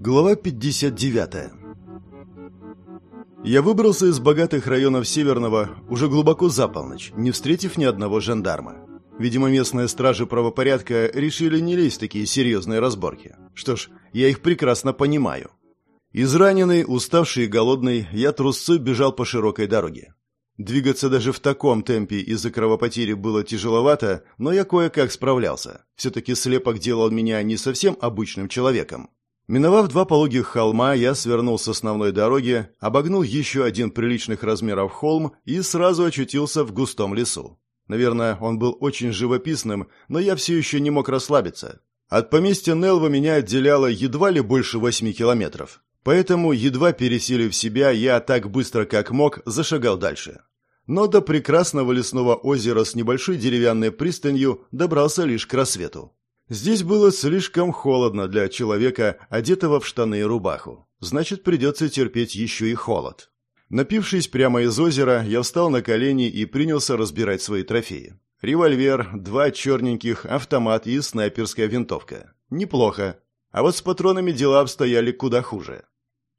Глава 59 Я выбрался из богатых районов Северного уже глубоко за полночь, не встретив ни одного жандарма. Видимо, местные стражи правопорядка решили не лезть в такие серьезные разборки. Что ж, я их прекрасно понимаю. Израненный, уставший и голодный, я трусцой бежал по широкой дороге. Двигаться даже в таком темпе из-за кровопотери было тяжеловато, но я кое-как справлялся. Все-таки слепок делал меня не совсем обычным человеком. Миновав два пологих холма, я свернул с основной дороги, обогнул еще один приличных размеров холм и сразу очутился в густом лесу. Наверное, он был очень живописным, но я все еще не мог расслабиться. От поместья Нелва меня отделяло едва ли больше восьми километров. Поэтому, едва пересилив себя, я так быстро, как мог, зашагал дальше. Но до прекрасного лесного озера с небольшой деревянной пристанью добрался лишь к рассвету. Здесь было слишком холодно для человека, одетого в штаны и рубаху. Значит, придется терпеть еще и холод. Напившись прямо из озера, я встал на колени и принялся разбирать свои трофеи. Револьвер, два черненьких, автомат и снайперская винтовка. Неплохо. А вот с патронами дела обстояли куда хуже.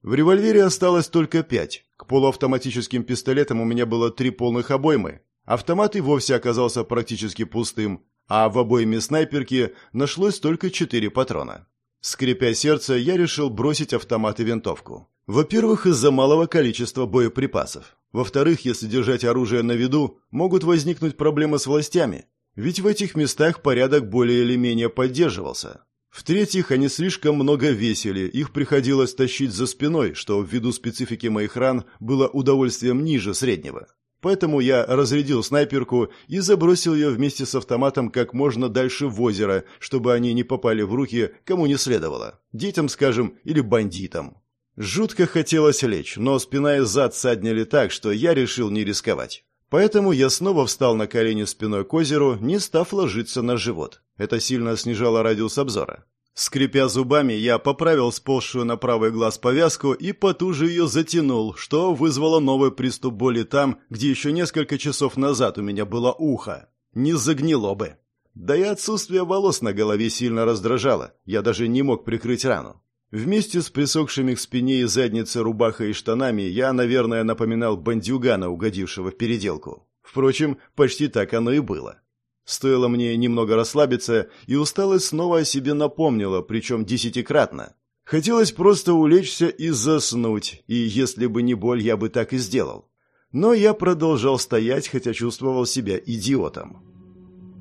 В револьвере осталось только пять. К полуавтоматическим пистолетам у меня было три полных обоймы. Автомат и вовсе оказался практически пустым, а в обойме снайперки нашлось только четыре патрона. Скрипя сердце, я решил бросить автомат и винтовку. Во-первых, из-за малого количества боеприпасов. Во-вторых, если держать оружие на виду, могут возникнуть проблемы с властями, ведь в этих местах порядок более или менее поддерживался. В-третьих, они слишком много весили, их приходилось тащить за спиной, что ввиду специфики моих ран было удовольствием ниже среднего. Поэтому я разрядил снайперку и забросил ее вместе с автоматом как можно дальше в озеро, чтобы они не попали в руки кому не следовало. Детям, скажем, или бандитам. Жутко хотелось лечь, но спина и зад саднили так, что я решил не рисковать. Поэтому я снова встал на колени спиной к озеру, не став ложиться на живот. Это сильно снижало радиус обзора. Скрипя зубами, я поправил сползшую на правый глаз повязку и потуже ее затянул, что вызвало новый приступ боли там, где еще несколько часов назад у меня было ухо. Не загнило бы. Да и отсутствие волос на голове сильно раздражало, я даже не мог прикрыть рану. Вместе с присохшими к спине и заднице рубахой и штанами я, наверное, напоминал бандюгана, угодившего в переделку. Впрочем, почти так оно и было. Стоило мне немного расслабиться, и усталость снова о себе напомнила, причем десятикратно. Хотелось просто улечься и заснуть, и если бы не боль, я бы так и сделал. Но я продолжал стоять, хотя чувствовал себя идиотом.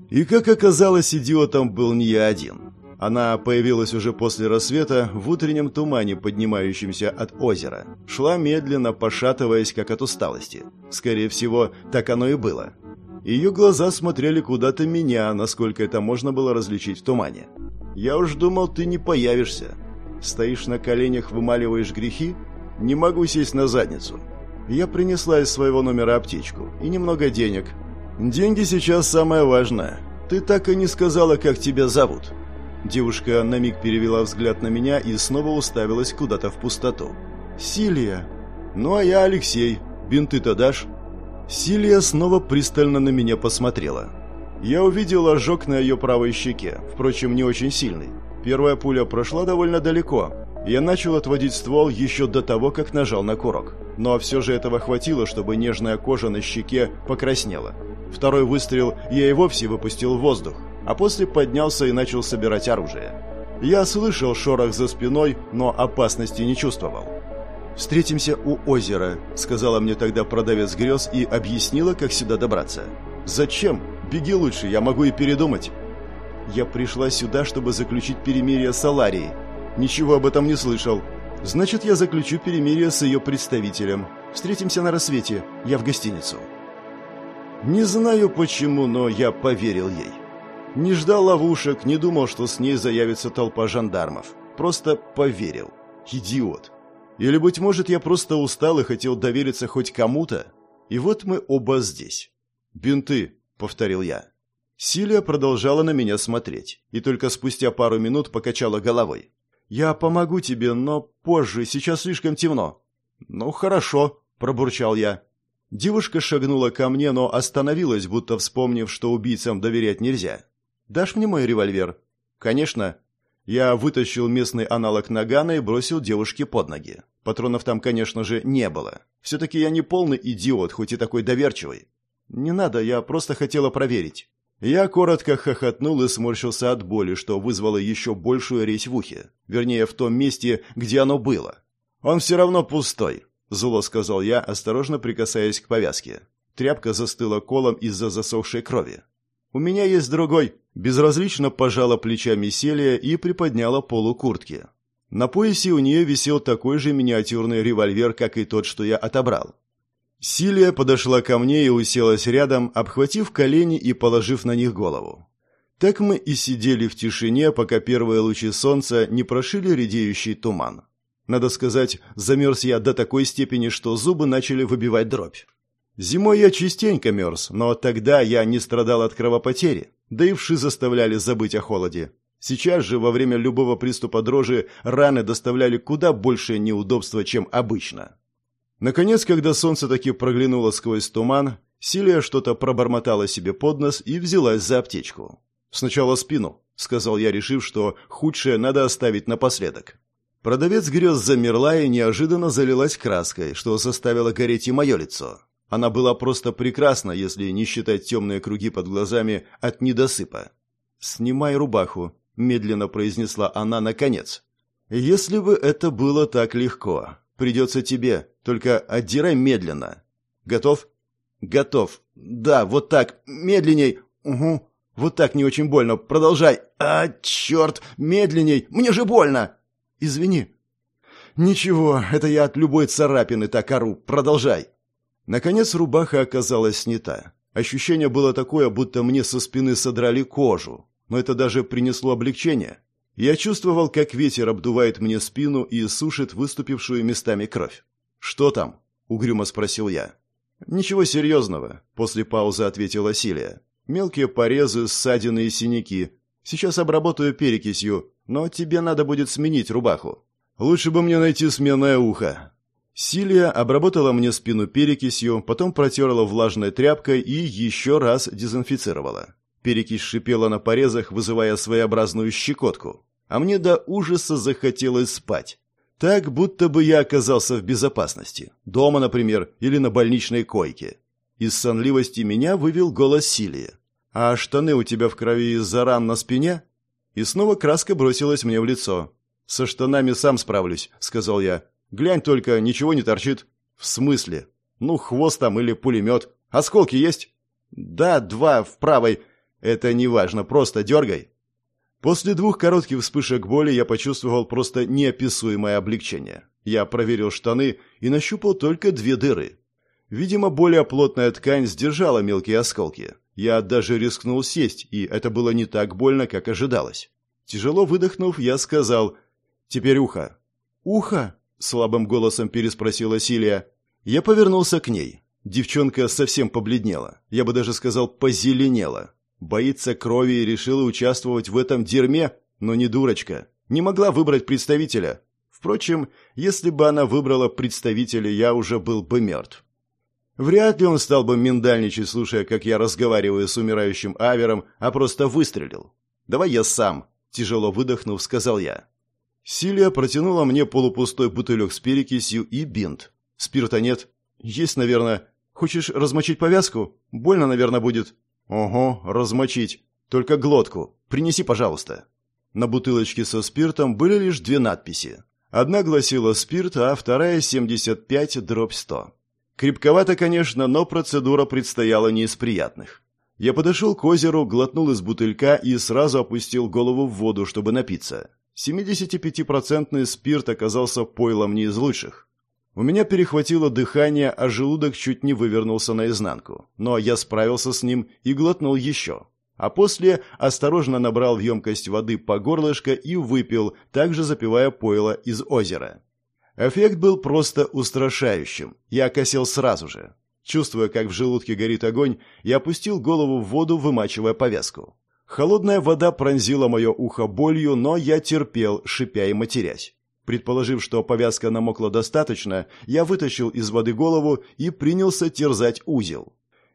И как оказалось, идиотом был не я один. Она появилась уже после рассвета в утреннем тумане, поднимающемся от озера. Шла медленно, пошатываясь, как от усталости. Скорее всего, так оно и было. Ее глаза смотрели куда-то меня, насколько это можно было различить в тумане. «Я уж думал, ты не появишься. Стоишь на коленях, вымаливаешь грехи? Не могу сесть на задницу». Я принесла из своего номера аптечку и немного денег. «Деньги сейчас самое важное. Ты так и не сказала, как тебя зовут». Девушка на миг перевела взгляд на меня и снова уставилась куда-то в пустоту. «Силия!» «Ну, а я Алексей. Бинты-то дашь?» Силия снова пристально на меня посмотрела. Я увидел ожог на ее правой щеке, впрочем, не очень сильный. Первая пуля прошла довольно далеко. Я начал отводить ствол еще до того, как нажал на курок. Но все же этого хватило, чтобы нежная кожа на щеке покраснела. Второй выстрел я и вовсе выпустил в воздух а после поднялся и начал собирать оружие. Я слышал шорох за спиной, но опасности не чувствовал. «Встретимся у озера», — сказала мне тогда продавец грез и объяснила, как сюда добраться. «Зачем? Беги лучше, я могу и передумать». «Я пришла сюда, чтобы заключить перемирие с Аларией. Ничего об этом не слышал. Значит, я заключу перемирие с ее представителем. Встретимся на рассвете. Я в гостиницу». Не знаю почему, но я поверил ей. Не ждал ловушек, не думал, что с ней заявится толпа жандармов. Просто поверил. Идиот. Или, быть может, я просто устал и хотел довериться хоть кому-то? И вот мы оба здесь. «Бинты», — повторил я. Силия продолжала на меня смотреть, и только спустя пару минут покачала головой. «Я помогу тебе, но позже, сейчас слишком темно». «Ну, хорошо», — пробурчал я. Девушка шагнула ко мне, но остановилась, будто вспомнив, что убийцам доверять нельзя. Дашь мне мой револьвер?» «Конечно». Я вытащил местный аналог нагана и бросил девушке под ноги. Патронов там, конечно же, не было. Все-таки я не полный идиот, хоть и такой доверчивый. «Не надо, я просто хотела проверить». Я коротко хохотнул и сморщился от боли, что вызвало еще большую резь в ухе. Вернее, в том месте, где оно было. «Он все равно пустой», — зло сказал я, осторожно прикасаясь к повязке. Тряпка застыла колом из-за засохшей крови. «У меня есть другой». Безразлично пожала плечами Селия и приподняла полу куртки. На поясе у нее висел такой же миниатюрный револьвер, как и тот, что я отобрал. Силия подошла ко мне и уселась рядом, обхватив колени и положив на них голову. Так мы и сидели в тишине, пока первые лучи солнца не прошили редеющий туман. Надо сказать, замерз я до такой степени, что зубы начали выбивать дробь. Зимой я частенько мерз, но тогда я не страдал от кровопотери, да и вши заставляли забыть о холоде. Сейчас же, во время любого приступа дрожи, раны доставляли куда большее неудобство, чем обычно. Наконец, когда солнце таки проглянуло сквозь туман, Силия что-то пробормотала себе под нос и взялась за аптечку. «Сначала спину», — сказал я, решив, что худшее надо оставить напоследок. Продавец грез замерла и неожиданно залилась краской, что заставило гореть и мое лицо. Она была просто прекрасна, если не считать темные круги под глазами от недосыпа. «Снимай рубаху», — медленно произнесла она наконец. «Если бы это было так легко, придется тебе, только отдирай медленно. Готов? Готов. Да, вот так. Медленней. Угу. Вот так не очень больно. Продолжай. А, черт, медленней. Мне же больно. Извини. Ничего, это я от любой царапины так ору. Продолжай. Наконец рубаха оказалась снята. Ощущение было такое, будто мне со спины содрали кожу. Но это даже принесло облегчение. Я чувствовал, как ветер обдувает мне спину и сушит выступившую местами кровь. «Что там?» — угрюмо спросил я. «Ничего серьезного», — после паузы ответила Силия. «Мелкие порезы, ссадины и синяки. Сейчас обработаю перекисью, но тебе надо будет сменить рубаху. Лучше бы мне найти сменное ухо». Силия обработала мне спину перекисью, потом протерла влажной тряпкой и еще раз дезинфицировала. Перекись шипела на порезах, вызывая своеобразную щекотку. А мне до ужаса захотелось спать. Так, будто бы я оказался в безопасности. Дома, например, или на больничной койке. Из сонливости меня вывел голос Силии. «А штаны у тебя в крови из-за ран на спине?» И снова краска бросилась мне в лицо. «Со штанами сам справлюсь», — сказал я. «Глянь только, ничего не торчит». «В смысле?» «Ну, хвост там или пулемет. Осколки есть?» «Да, два, в правой. Это не важно, просто дергай». После двух коротких вспышек боли я почувствовал просто неописуемое облегчение. Я проверил штаны и нащупал только две дыры. Видимо, более плотная ткань сдержала мелкие осколки. Я даже рискнул сесть, и это было не так больно, как ожидалось. Тяжело выдохнув, я сказал «Теперь ухо». «Ухо?» — слабым голосом переспросила Силия. Я повернулся к ней. Девчонка совсем побледнела. Я бы даже сказал, позеленела. Боится крови и решила участвовать в этом дерьме, но не дурочка. Не могла выбрать представителя. Впрочем, если бы она выбрала представителя, я уже был бы мертв. Вряд ли он стал бы миндальничать, слушая, как я разговариваю с умирающим Авером, а просто выстрелил. «Давай я сам», — тяжело выдохнув, сказал я. Силия протянула мне полупустой бутылек с перекисью и бинт. «Спирта нет?» «Есть, наверное. Хочешь размочить повязку? Больно, наверное, будет». «Ого, размочить. Только глотку. Принеси, пожалуйста». На бутылочке со спиртом были лишь две надписи. Одна гласила «спирт», а вторая «75 дробь 100». Крепковато, конечно, но процедура предстояла не из приятных. Я подошел к озеру, глотнул из бутылька и сразу опустил голову в воду, чтобы напиться. 75-процентный спирт оказался пойлом не из лучших. У меня перехватило дыхание, а желудок чуть не вывернулся наизнанку. Но я справился с ним и глотнул еще. А после осторожно набрал в емкость воды по горлышко и выпил, также запивая пойло из озера. Эффект был просто устрашающим. Я окосел сразу же. Чувствуя, как в желудке горит огонь, я опустил голову в воду, вымачивая повязку. Холодная вода пронзила мое ухо болью, но я терпел, шипя и матерясь. Предположив, что повязка намокла достаточно, я вытащил из воды голову и принялся терзать узел.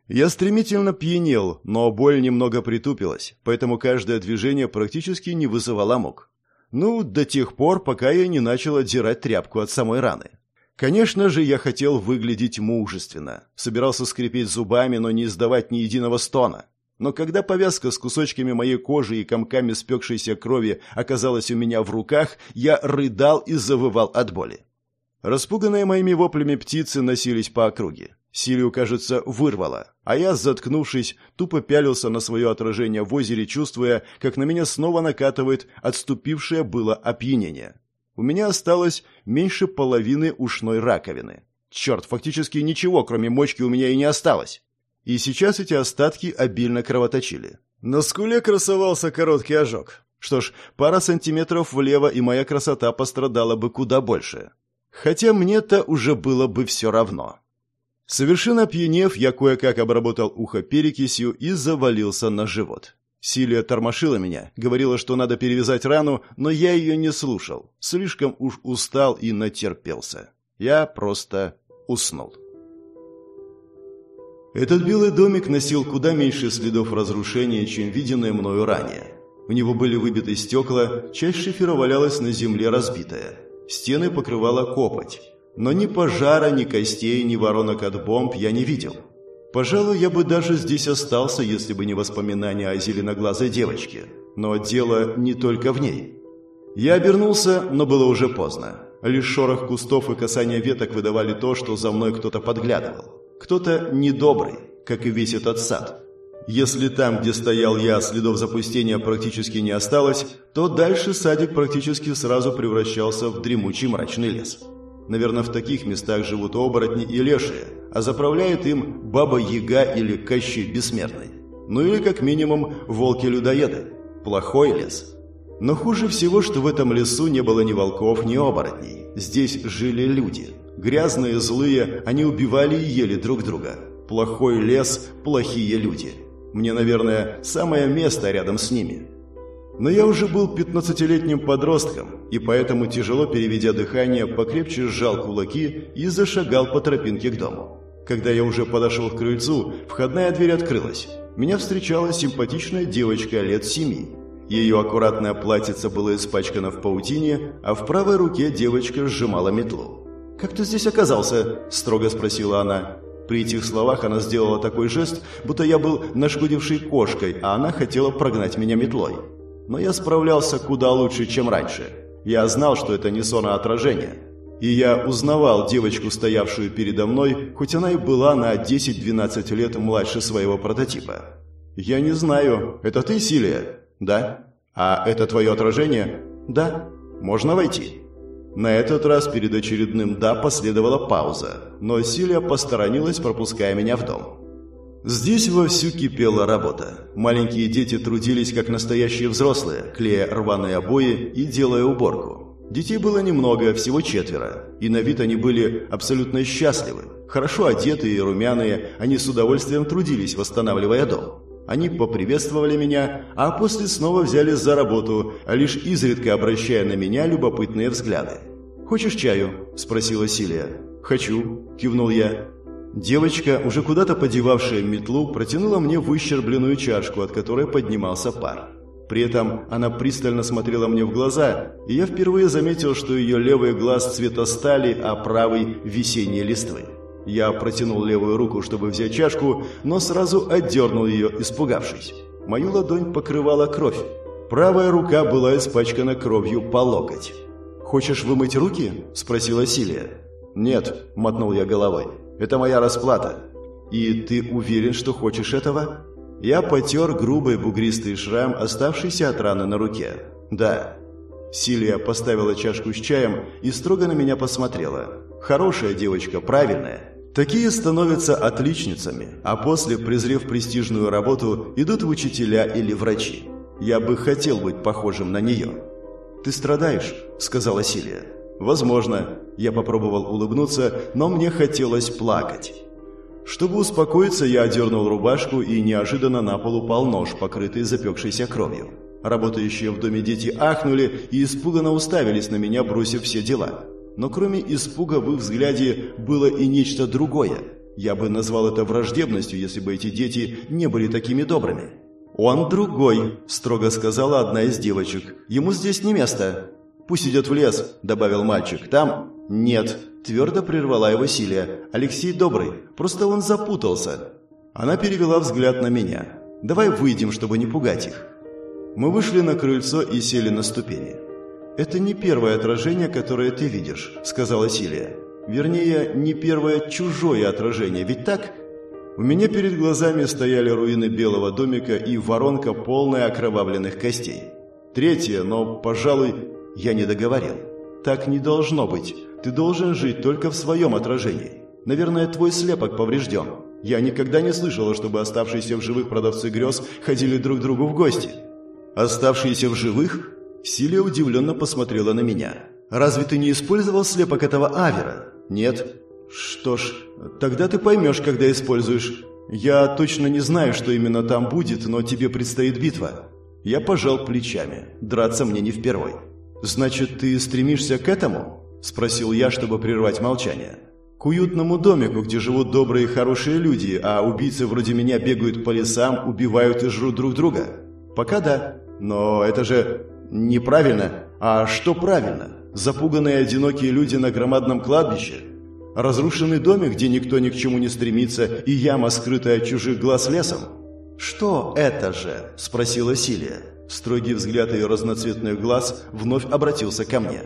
Я стремительно пьянел, но боль немного притупилась, поэтому каждое движение практически не вызывало мук. Ну, до тех пор, пока я не начал отдирать тряпку от самой раны. Конечно же, я хотел выглядеть мужественно. Собирался скрипеть зубами, но не издавать ни единого стона. Но когда повязка с кусочками моей кожи и комками спекшейся крови оказалась у меня в руках, я рыдал и завывал от боли. Распуганные моими воплями птицы носились по округе. Силию, кажется, вырвало, а я, заткнувшись, тупо пялился на свое отражение в озере, чувствуя, как на меня снова накатывает отступившее было опьянение. У меня осталось меньше половины ушной раковины. Черт, фактически ничего, кроме мочки, у меня и не осталось. И сейчас эти остатки обильно кровоточили. На скуле красовался короткий ожог. Что ж, пара сантиметров влево, и моя красота пострадала бы куда больше. Хотя мне-то уже было бы все равно. Совершенно пьянев, я кое-как обработал ухо перекисью и завалился на живот. Силия тормошила меня, говорила, что надо перевязать рану, но я ее не слушал. Слишком уж устал и натерпелся. Я просто уснул. Этот белый домик носил куда меньше следов разрушения, чем виденное мною ранее. У него были выбиты стекла, часть шифера валялась на земле разбитая. Стены покрывала копоть. Но ни пожара, ни костей, ни воронок от бомб я не видел. Пожалуй, я бы даже здесь остался, если бы не воспоминания о зеленоглазой девочке. Но дело не только в ней. Я обернулся, но было уже поздно. Лишь шорох кустов и касание веток выдавали то, что за мной кто-то подглядывал. Кто-то недобрый, как и весь этот сад. Если там, где стоял я, следов запустения практически не осталось, то дальше садик практически сразу превращался в дремучий мрачный лес. Наверное, в таких местах живут оборотни и лешие, а заправляет им Баба-Яга или Кощей Бессмертный. Ну или, как минимум, волки-людоеды. Плохой лес. Но хуже всего, что в этом лесу не было ни волков, ни оборотней. Здесь жили люди. Грязные, злые, они убивали и ели друг друга. Плохой лес, плохие люди. Мне, наверное, самое место рядом с ними. Но я уже был пятнадцатилетним подростком, и поэтому, тяжело переведя дыхание, покрепче сжал кулаки и зашагал по тропинке к дому. Когда я уже подошел к крыльцу, входная дверь открылась. Меня встречала симпатичная девочка лет семи. Ее аккуратное платьице было испачкано в паутине, а в правой руке девочка сжимала метлу. «Как ты здесь оказался?» – строго спросила она. При этих словах она сделала такой жест, будто я был нашкодившей кошкой, а она хотела прогнать меня метлой. Но я справлялся куда лучше, чем раньше. Я знал, что это не сон, а отражение. И я узнавал девочку, стоявшую передо мной, хоть она и была на 10-12 лет младше своего прототипа. «Я не знаю. Это ты, Силия?» «Да». «А это твое отражение?» «Да». «Можно войти?» На этот раз перед очередным «да» последовала пауза, но Силия посторонилась, пропуская меня в дом. Здесь вовсю кипела работа. Маленькие дети трудились как настоящие взрослые, клея рваные обои и делая уборку. Детей было немного, всего четверо, и на вид они были абсолютно счастливы. Хорошо одетые и румяные, они с удовольствием трудились, восстанавливая дом. Они поприветствовали меня, а после снова взялись за работу, лишь изредка обращая на меня любопытные взгляды. «Хочешь чаю?» – спросила Силия. «Хочу», – кивнул я. Девочка, уже куда-то подевавшая метлу, протянула мне выщербленную чашку, от которой поднимался пар. При этом она пристально смотрела мне в глаза, и я впервые заметил, что ее левый глаз цвета стали, а правый – весенней листвы. Я протянул левую руку, чтобы взять чашку, но сразу отдернул ее, испугавшись. Мою ладонь покрывала кровь. Правая рука была испачкана кровью по локоть. «Хочешь вымыть руки?» – спросила Силия. «Нет», – мотнул я головой. «Это моя расплата». «И ты уверен, что хочешь этого?» Я потер грубый бугристый шрам, оставшийся от раны на руке. «Да». Силия поставила чашку с чаем и строго на меня посмотрела. «Хорошая девочка, правильная. Такие становятся отличницами, а после, презрев престижную работу, идут в учителя или врачи. Я бы хотел быть похожим на нее. «Ты страдаешь?» – сказала Силия. «Возможно». Я попробовал улыбнуться, но мне хотелось плакать. Чтобы успокоиться, я одернул рубашку, и неожиданно на пол упал нож, покрытый запекшейся кровью. Работающие в доме дети ахнули и испуганно уставились на меня, бросив все дела. Но кроме испуга в их взгляде было и нечто другое. Я бы назвал это враждебностью, если бы эти дети не были такими добрыми. «Он другой», – строго сказала одна из девочек. «Ему здесь не место». «Пусть идет в лес», – добавил мальчик. «Там...» «Нет», – твердо прервала его Силия. «Алексей добрый, просто он запутался». Она перевела взгляд на меня. «Давай выйдем, чтобы не пугать их». Мы вышли на крыльцо и сели на ступени. «Это не первое отражение, которое ты видишь», – сказала Силия. «Вернее, не первое чужое отражение, ведь так?» У меня перед глазами стояли руины белого домика и воронка, полная окровавленных костей. Третье, но, пожалуй, я не договорил. Так не должно быть. Ты должен жить только в своем отражении. Наверное, твой слепок поврежден. Я никогда не слышала, чтобы оставшиеся в живых продавцы грез ходили друг к другу в гости. Оставшиеся в живых? Силия удивленно посмотрела на меня. Разве ты не использовал слепок этого Авера? Нет. «Что ж, тогда ты поймешь, когда используешь. Я точно не знаю, что именно там будет, но тебе предстоит битва». Я пожал плечами. Драться мне не впервой. «Значит, ты стремишься к этому?» – спросил я, чтобы прервать молчание. «К уютному домику, где живут добрые и хорошие люди, а убийцы вроде меня бегают по лесам, убивают и жрут друг друга?» «Пока да. Но это же неправильно. А что правильно? Запуганные одинокие люди на громадном кладбище – Разрушенный домик, где никто ни к чему не стремится, и яма, скрытая от чужих глаз лесом? «Что это же?» – спросила Силия. Строгий взгляд ее разноцветных глаз вновь обратился ко мне.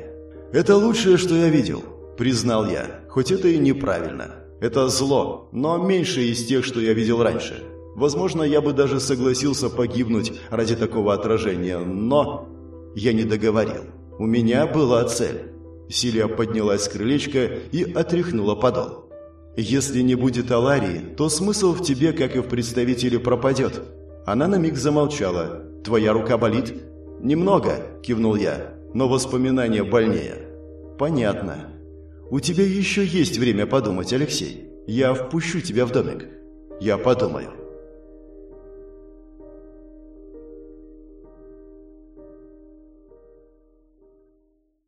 «Это лучшее, что я видел», – признал я, хоть это и неправильно. Это зло, но меньше из тех, что я видел раньше. Возможно, я бы даже согласился погибнуть ради такого отражения, но... Я не договорил. У меня была цель. Силия поднялась с крылечка и отряхнула подол. «Если не будет Аларии, то смысл в тебе, как и в представителе, пропадет». Она на миг замолчала. «Твоя рука болит?» «Немного», – кивнул я, – «но воспоминания больнее». «Понятно. У тебя еще есть время подумать, Алексей. Я впущу тебя в домик». «Я подумаю».